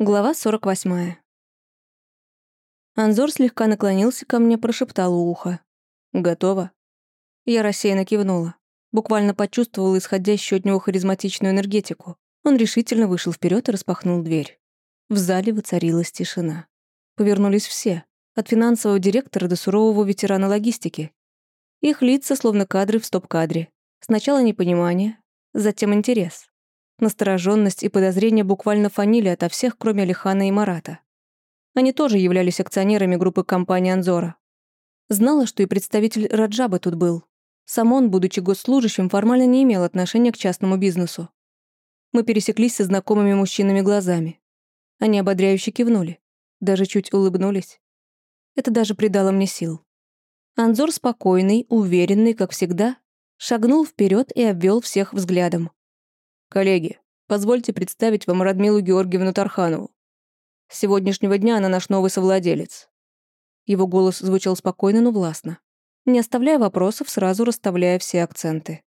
Глава 48. Анзор слегка наклонился ко мне, прошептал у уха. «Готово?» Я рассеянно кивнула. Буквально почувствовала исходящую от него харизматичную энергетику. Он решительно вышел вперед и распахнул дверь. В зале воцарилась тишина. Повернулись все, от финансового директора до сурового ветерана логистики. Их лица словно кадры в стоп-кадре. Сначала непонимание, затем интерес. Настороженность и подозрения буквально фанили ото всех, кроме Алихана и Марата. Они тоже являлись акционерами группы компании «Анзора». Знала, что и представитель Раджаба тут был. Сам он, будучи госслужащим, формально не имел отношения к частному бизнесу. Мы пересеклись со знакомыми мужчинами глазами. Они ободряюще кивнули, даже чуть улыбнулись. Это даже придало мне сил. Анзор спокойный, уверенный, как всегда, шагнул вперед и обвел всех взглядом. «Коллеги, позвольте представить вам Радмилу Георгиевну Тарханову. С сегодняшнего дня она наш новый совладелец». Его голос звучал спокойно, но властно. Не оставляя вопросов, сразу расставляя все акценты.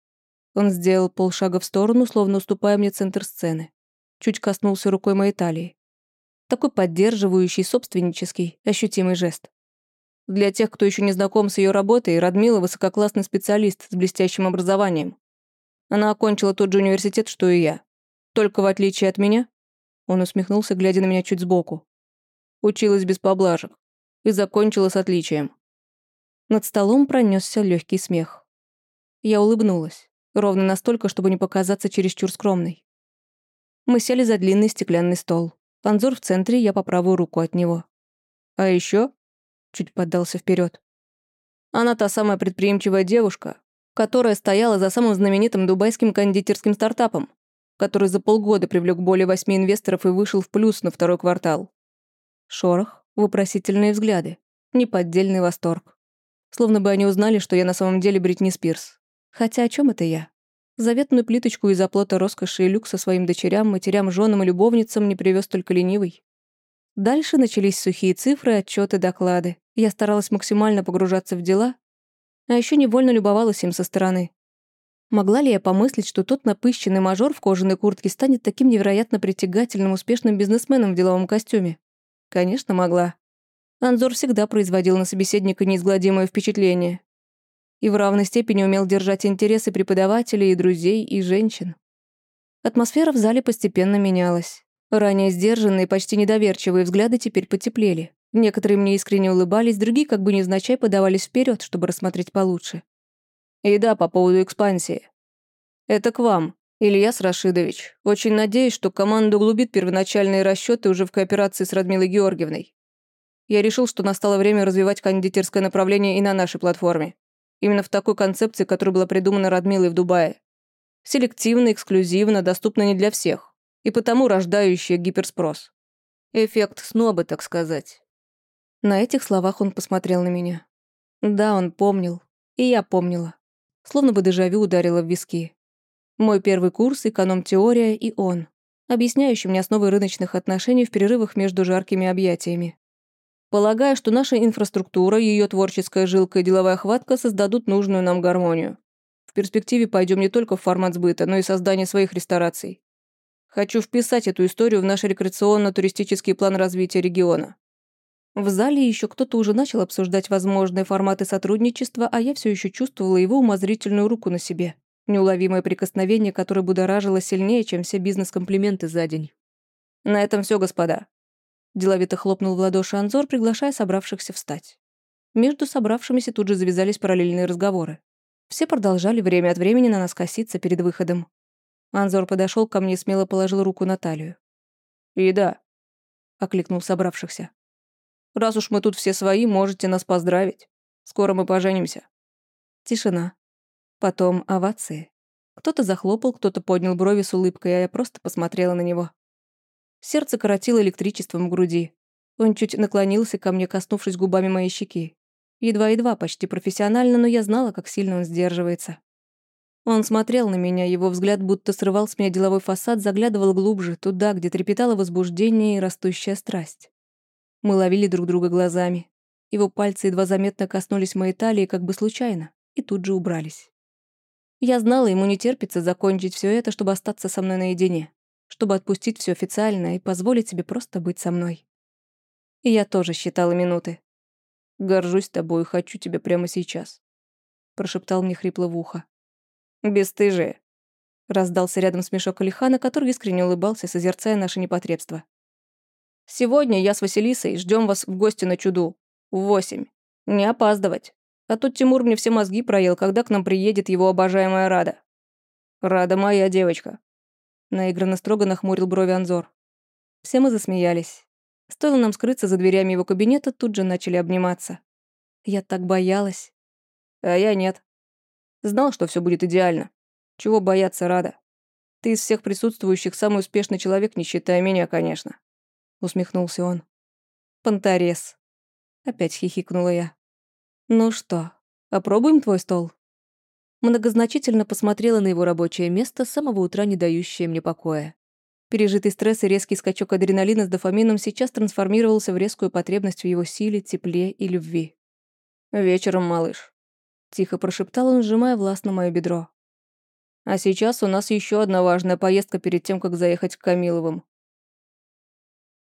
Он сделал полшага в сторону, словно уступая мне центр сцены. Чуть коснулся рукой моей талии. Такой поддерживающий, собственнический, ощутимый жест. Для тех, кто еще не знаком с ее работой, Радмила – высококлассный специалист с блестящим образованием. Она окончила тот же университет, что и я. Только в отличие от меня, он усмехнулся, глядя на меня чуть сбоку. Училась без поблажек и закончила с отличием. Над столом пронесся легкий смех. Я улыбнулась, ровно настолько, чтобы не показаться чересчур скромной. Мы сели за длинный стеклянный стол. Анзор в центре, я по правую руку от него. А еще чуть поддался вперед. Она та самая предприимчивая девушка, которая стояла за самым знаменитым дубайским кондитерским стартапом, который за полгода привлек более восьми инвесторов и вышел в плюс на второй квартал. Шорох, вопросительные взгляды, неподдельный восторг. Словно бы они узнали, что я на самом деле Бритни Спирс. Хотя о чем это я? Заветную плиточку из оплота роскоши и люкса своим дочерям, матерям, женам и любовницам не привез только ленивый. Дальше начались сухие цифры, отчеты, доклады. Я старалась максимально погружаться в дела, а еще невольно любовалась им со стороны. Могла ли я помыслить, что тот напыщенный мажор в кожаной куртке станет таким невероятно притягательным, успешным бизнесменом в деловом костюме? Конечно, могла. Анзор всегда производил на собеседника неизгладимое впечатление. И в равной степени умел держать интересы преподавателей и друзей, и женщин. Атмосфера в зале постепенно менялась. Ранее сдержанные, почти недоверчивые взгляды теперь потеплели. Некоторые мне искренне улыбались, другие как бы невзначай подавались вперед, чтобы рассмотреть получше. И да, по поводу экспансии. Это к вам, Ильяс Рашидович. Очень надеюсь, что команда углубит первоначальные расчеты уже в кооперации с Радмилой Георгиевной. Я решил, что настало время развивать кондитерское направление и на нашей платформе. Именно в такой концепции, которая была придумана Радмилой в Дубае. Селективно, эксклюзивно, доступно не для всех. И потому рождающая гиперспрос. Эффект сноба, так сказать. На этих словах он посмотрел на меня. Да, он помнил. И я помнила. Словно бы дежавю ударила в виски. Мой первый курс, эконом-теория и он, объясняющий мне основы рыночных отношений в перерывах между жаркими объятиями. Полагаю, что наша инфраструктура, ее творческая жилка и деловая хватка создадут нужную нам гармонию. В перспективе пойдем не только в формат сбыта, но и создание своих рестораций. Хочу вписать эту историю в наш рекреационно-туристический план развития региона. В зале еще кто-то уже начал обсуждать возможные форматы сотрудничества, а я все еще чувствовала его умозрительную руку на себе. Неуловимое прикосновение, которое будоражило сильнее, чем все бизнес-комплименты за день. «На этом все, господа». Деловито хлопнул в ладоши Анзор, приглашая собравшихся встать. Между собравшимися тут же завязались параллельные разговоры. Все продолжали время от времени на нас коситься перед выходом. Анзор подошел ко мне и смело положил руку на талию. «И да», — окликнул собравшихся. Раз уж мы тут все свои, можете нас поздравить. Скоро мы поженимся». Тишина. Потом овации. Кто-то захлопал, кто-то поднял брови с улыбкой, а я просто посмотрела на него. Сердце коротило электричеством в груди. Он чуть наклонился ко мне, коснувшись губами моей щеки. Едва-едва, почти профессионально, но я знала, как сильно он сдерживается. Он смотрел на меня, его взгляд будто срывал с меня деловой фасад, заглядывал глубже, туда, где трепетало возбуждение и растущая страсть. Мы ловили друг друга глазами. Его пальцы едва заметно коснулись моей талии как бы случайно и тут же убрались. Я знала, ему не терпится закончить все это, чтобы остаться со мной наедине. чтобы отпустить все официально и позволить себе просто быть со мной. И я тоже считала минуты. «Горжусь тобой и хочу тебя прямо сейчас», — прошептал мне хрипло в ухо. «Бесстыжие», — раздался рядом смешок Алихана, который искренне улыбался, созерцая наше непотребство. «Сегодня я с Василисой ждем вас в гости на чуду. В восемь. Не опаздывать. А тут Тимур мне все мозги проел, когда к нам приедет его обожаемая Рада. Рада моя девочка». Наигранно строго нахмурил брови Анзор. Все мы засмеялись. Стоило нам скрыться за дверями его кабинета, тут же начали обниматься. Я так боялась. А я нет. Знал, что все будет идеально. Чего бояться, Рада? Ты из всех присутствующих самый успешный человек, не считая меня, конечно. Усмехнулся он. Понторез. Опять хихикнула я. Ну что, опробуем твой стол? Многозначительно посмотрела на его рабочее место, с самого утра не дающее мне покоя. Пережитый стресс и резкий скачок адреналина с дофамином сейчас трансформировался в резкую потребность в его силе, тепле и любви. «Вечером, малыш», — тихо прошептал он, сжимая властно мое бедро. «А сейчас у нас еще одна важная поездка перед тем, как заехать к Камиловым.